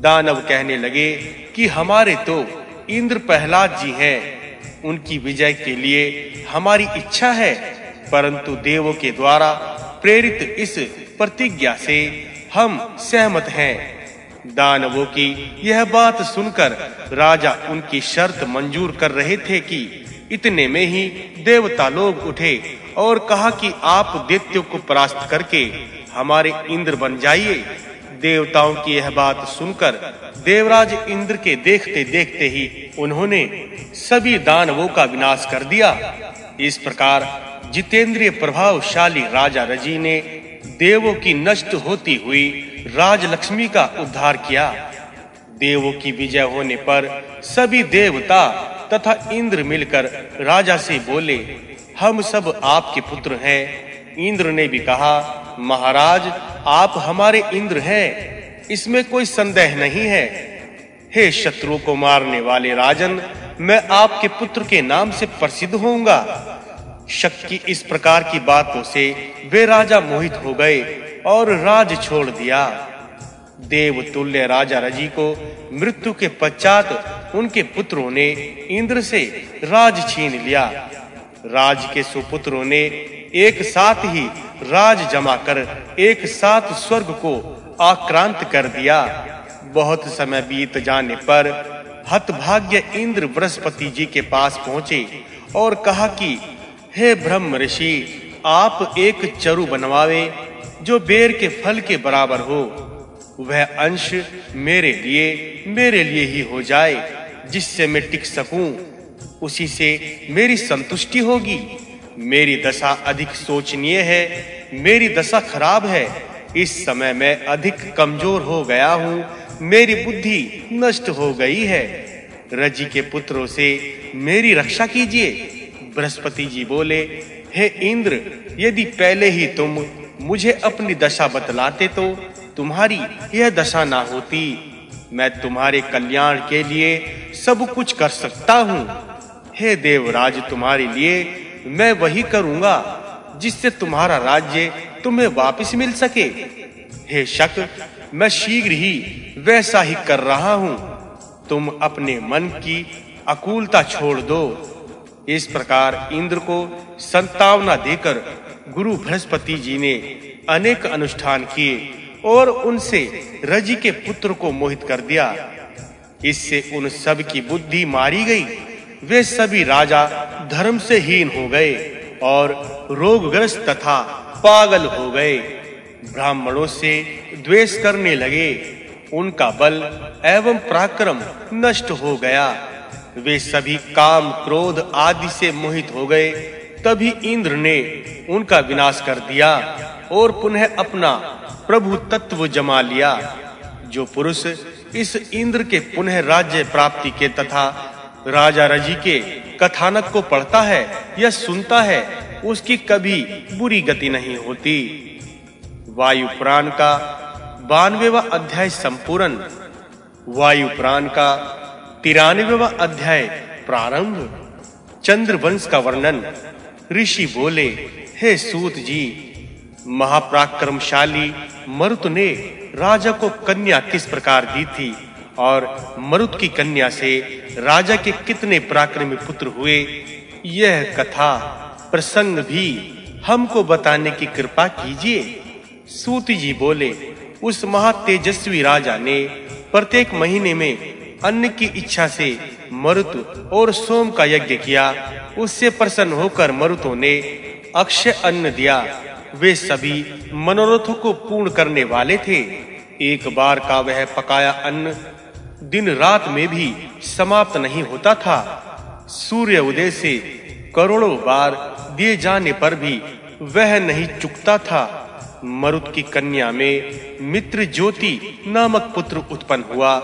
दानव कहने लगे कि हमारे तो इंद्र प्रहलाद जी हैं। उनकी विजय के लिए हमारी इच्छा है, परंतु देवों के द्वारा प्रेरित इस प्रतिज्ञा से हम सहमत हैं। दानवों की यह बात सुनकर राजा उनकी शर्त मंजूर कर रहे थे कि इतने में ही देवता लोग उठे और कहा कि आप दैत्यों को परास्त करके हमारे इंद्र बन जाइए। देवताओं की यह बात सुनकर देवराज इंद्र के देखते देखते ही उन्होंने सभी दानवों का विनाश कर दिया। इस प्रकार जितेंद्रिय प्रभावशाली राजा रज़ी ने देवों की नष्ट होती हुई राजलक्ष्मी का उद्धार किया। देवों की विजय होने पर सभी देवता तथा इंद्र मिलकर राजा से बोले, हम सब आपके पुत्र हैं। इंद्र ने भी कहा महाराज, आप हमारे इंद्र हैं। इसमें कोई संदेह नहीं है। हे शत्रु को मारने वाले राजन, मैं आपके पुत्र के नाम से प्रसिद्ध होऊँगा। शक की इस प्रकार की बातों से वे राजा मोहित हो गए और राज छोड़ दिया। देव तुल्य राजा रज़ी को मृत्यु के पश्चात उनके पुत्रों ने इंद्र से राज छीन लिया। राज के सुपुत्रों ने एक साथ ही राज जमा कर एक साथ स्वर्ग को आक्रांत कर दिया। बहुत समय बीत जाने पर हतभाग्य इंद्र बृहस्पति जी के पास पहुँचे और कहा कि, हे ब्रह्म ऋषि, आप एक चरु बनवावे जो बेर के फल के बराबर हो। वह अंश मेरे लिए मेरे लिए ही हो जाए, जिससे मैं टिक सकूँ, उसी से मेरी संतुष्टि होगी। मेरी दशा अधिक सोचनीय है, मेरी दशा खराब है। इस समय मैं अधिक कमज़ोर हो गया हूँ, मेरी बुद्धि नष्ट हो गई है। रज़ी के पुत्रों से मेरी रक्षा कीजिए। बृहस्पति जी बोले, हे इंद्र, यदि पहले ही तुम मुझे अपनी दशा बतलाते तो तुम्हारी यह दशा ना होती। मैं तुम्हारे कल्याण के लिए सब कुछ कर सकता हूँ। हे देवराज, तुम्हारे लिए मैं वही करूँगा जिससे तुम्हारा राज्य तुम्हें वापस मिल सके। हे शक, मैं शीघ्र ही वैसा ही कर रहा हूँ। तुम अपने मन की अकूलता छोड़ दो। इस प्रकार इंद्र को संतावना देकर गुरु बृहस्पति जी ने अनेक अनुष्ठान किए और उनसे रज़ी के पुत्र को मोहित कर दिया। इससे उन सब की बुद्धि मारी गई वे सभी राजा धर्म से हीन हो गए और रोगग्रस्त तथा पागल हो गए। ब्राह्मणों से द्वेष करने लगे। उनका बल एवं पराक्रम नष्ट हो गया। वे सभी काम क्रोध आदि से मोहित हो गए। तभी इंद्र ने उनका विनाश कर दिया और पुनः अपना प्रभु तत्व जमा लिया। जो पुरुष इस इंद्र के पुनः राज्य प्राप्ति के तथा राजा रज़ी के कथानक को पढ़ता है या सुनता है, उसकी कभी बुरी गति नहीं होती। वायु प्राण का बानवेवा अध्याय संपूर्ण। वायु प्राण का तिरानवेवा अध्याय प्रारंभ। चंद्रवंश का वर्णन। ऋषि बोले, हे सूत जी, महापराक्रमशाली मरुत ने राजा को कन्या किस प्रकार दी थी? और मरुत की कन्या से राजा के कितने पराक्रमी पुत्र हुए, यह कथा प्रसंग भी हमको बताने की कृपा कीजिए। सूत जी बोले, उस महातेजस्वी राजा ने प्रत्येक महीने में अन्न की इच्छा से मरुत और सोम का यज्ञ किया। उससे प्रसन्न होकर मरुतों ने अक्षय अन्न दिया। वे सभी मनोरथों को पूर्ण करने वाले थे। एक बार का वह पकाया अन्न दिन रात में भी समाप्त नहीं होता था। सूर्य उदय से करोड़ों बार दिए जाने पर भी वह नहीं चुकता था। मरुत की कन्या में मित्र ज्योति नामक पुत्र उत्पन्न हुआ।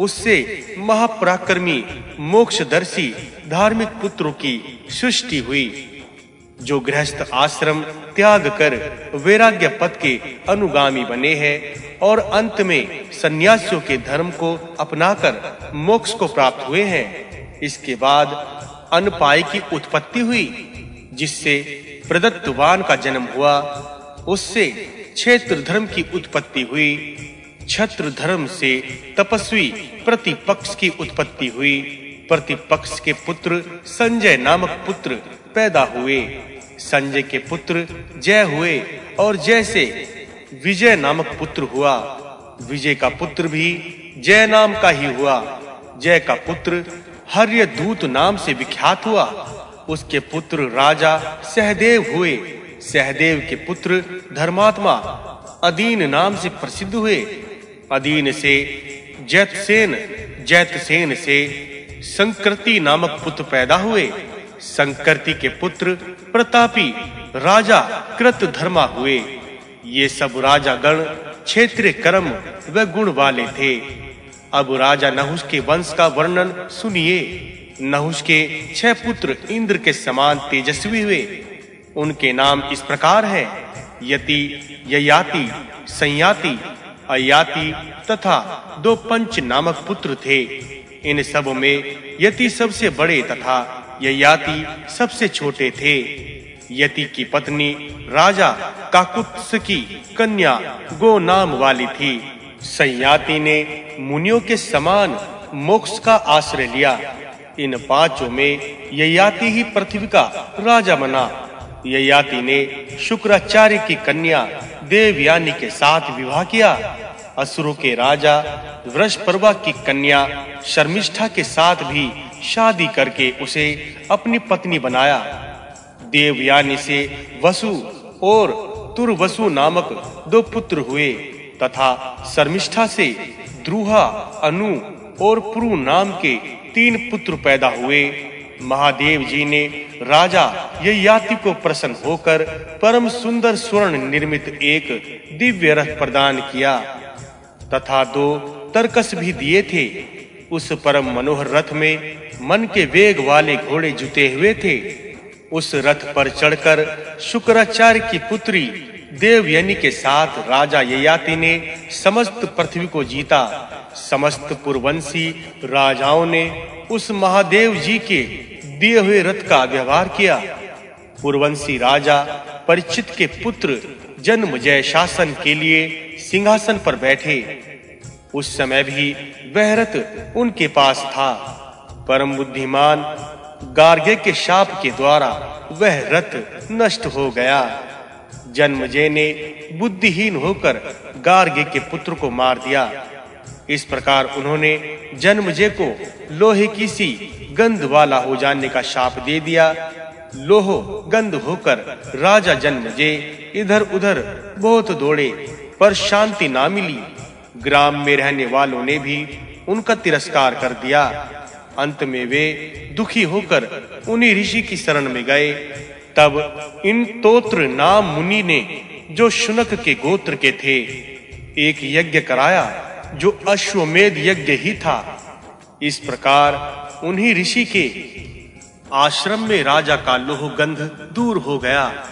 उससे महापराक्रमी, मोक्षदर्शी, धार्मिक पुत्रों की सृष्टि हुई, जो गृहस्थ आश्रम त्याग कर वैराग्य पद के अनुगामी बने हैं। और अंत में सन्यासियों के धर्म को अपनाकर मोक्ष को प्राप्त हुए हैं। इसके बाद अनपाय की उत्पत्ति हुई, जिससे प्रदत्तवान का जन्म हुआ। उससे क्षेत्र धर्म की उत्पत्ति हुई छत्र धर्म से तपस्वी प्रतिपक्ष की उत्पत्ति हुई। प्रतिपक्ष के पुत्र संजय नामक पुत्र पैदा हुए। संजय के पुत्र जय हुए और जय से विजय नामक पुत्र हुआ। विजय का पुत्र भी जय नाम का ही हुआ। जय का पुत्र हर्य दूत नाम से विख्यात हुआ। उसके पुत्र राजा सहदेव हुए। सहदेव के पुत्र धर्मात्मा अदीन नाम से प्रसिद्ध हुए। अदीन से जैतसेन जैतसेन से संकृति नामक पुत्र पैदा हुए। संकृति के पुत्र प्रतापी, राजा कृत धर्मा हुए। ये सब राजा गण क्षेत्रीय कर्म व गुण वाले थे। अब राजा नहुष के वंश का वर्णन सुनिए। नहुष के छह पुत्र इंद्र के समान तेजस्वी हुए। उनके नाम इस प्रकार हैं, यति, ययाति, संयाति, अयाति तथा दो पंच नामक पुत्र थे। इन सब में यति सबसे बड़े तथा ययाति सबसे छोटे थे। यति की पत्नी, राजा काकुत्स की कन्या गो नाम वाली थी। संयाति ने मुनियों के समान मोक्ष का आश्रय लिया। इन पाँचों में ययाति ही पृथ्वी का राजा बना। ययाति ने शुक्राचार्य की कन्या, देवयानी के साथ विवाह किया। असुरों के राजा, वृषपर्वा की कन्या, शर्मिष्ठा के साथ भी शादी करके उसे अपनी पत्नी बनाया। देवयानी से वसु और तुरवसु नामक दो पुत्र हुए, तथा शर्मिष्ठा से द्रुहा, अनु और पुरु नाम के तीन पुत्र पैदा हुए। महादेव जी ने राजा ययाति को प्रसन्न होकर परम सुंदर स्वर्ण निर्मित एक दिव्य रथ प्रदान किया, तथा दो तरकस भी दिए थे। उस परम मनोहर रथ में मन के वेग वाले घोड़े जुते हुए थे। उस रथ पर चढ़कर शुक्राचार्य की पुत्री, देवयानी के साथ राजा ययाति ने समस्त पृथ्वी को जीता। समस्त पुरवंशी राजाओं ने उस महादेव जी के दिए हुए रथ का व्यवहार किया। पुरवंशी राजा परिचित के पुत्र जन्म जय शासन के लिए सिंहासन पर बैठे। उस समय भी वह रथ उनके पास था। परम बुद्धिमान गार्गे के शाप के द्वारा वह रथ नष्ट हो गया। जन्मजय ने बुद्धिहीन होकर गार्गे के पुत्र को मार दिया। इस प्रकार उन्होंने जन्मजय को लोहे की सी गंध वाला हो जाने का शाप दे दिया। लोह गंध होकर राजा जन्मजय इधर-उधर बहुत दौड़े, पर शांति ना मिली। ग्राम में रहने वालों ने भी उनका तिरस्कार कर दिया। अंत में वे दुखी होकर उन्हीं ऋषि की शरण में गए। तब इन तोत्र नाम मुनि ने जो शुनक के गोत्र के थे, एक यज्ञ कराया जो अश्वमेध यज्ञ ही था। इस प्रकार उन्हीं ऋषि के आश्रम में राजा का लोह गंध दूर हो गया।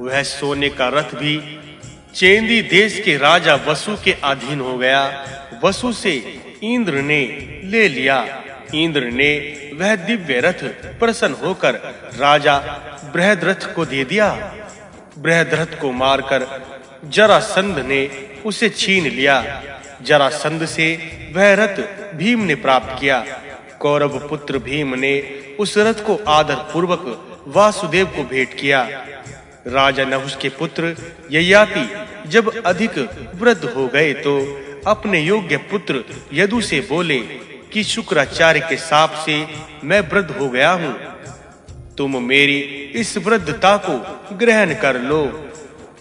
वह सोने का रथ भी चेंदी देश के राजा वसु के अधीन हो गया। वसु से इंद्र ने ले लिया। इंद्र ने वह दिव्य रथ प्रसन्न होकर राजा बृहद्रथ को दे दिया। बृहद्रथ को मारकर जरासंध ने उसे छीन लिया। जरासंध से वह रथ भीम ने प्राप्त किया। कौरव पुत्र भीम ने उस रथ को आदर पूर्वक वासुदेव को भेंट किया। राजा नहुष के पुत्र ययाति जब अधिक वृद्ध हो गए तो अपने योग्य पुत्र यदु से बोले कि शुक्राचार्य के साप से मैं वृद्ध हो गया हूँ। तुम मेरी इस वृद्धता को ग्रहण कर लो,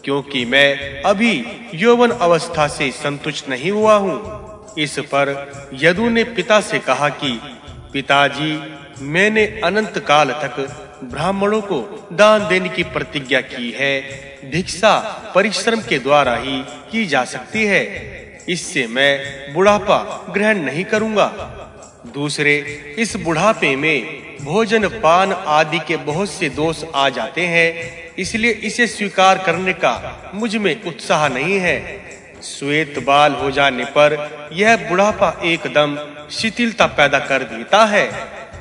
क्योंकि मैं अभी यौवन अवस्था से संतुष्ट नहीं हुआ हूँ। इस पर यदु ने पिता से कहा कि, पिताजी, मैंने अनंत काल तक ब्राह्मणों को दान देने की प्रतिज्ञा की है। भिक्षा, परिश्रम के द्वारा ही की जा सकती है। इससे मैं बुढ़ापा ग्रहण नहीं करूँगा। दूसरे, इस बुढ़ापे में भोजन, पान आदि के बहुत से दोष आ जाते हैं, इसलिए इसे स्वीकार करने का मुझमें उत्साह नहीं है। श्वेत बाल हो जाने पर यह बुढ़ापा एकदम शिथिलता पैदा कर देता है।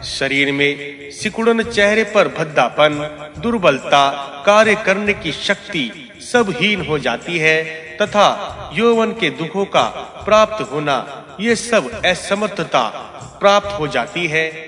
शरीर में सिकुड़न चेहरे पर भद्दापन, दुर्बलता, कार्य करने की शक्ति सब हीन हो जाती है, तथा यौवन के दुखों का प्राप्त होना ये सब असमर्थता प्राप्त हो जाती है।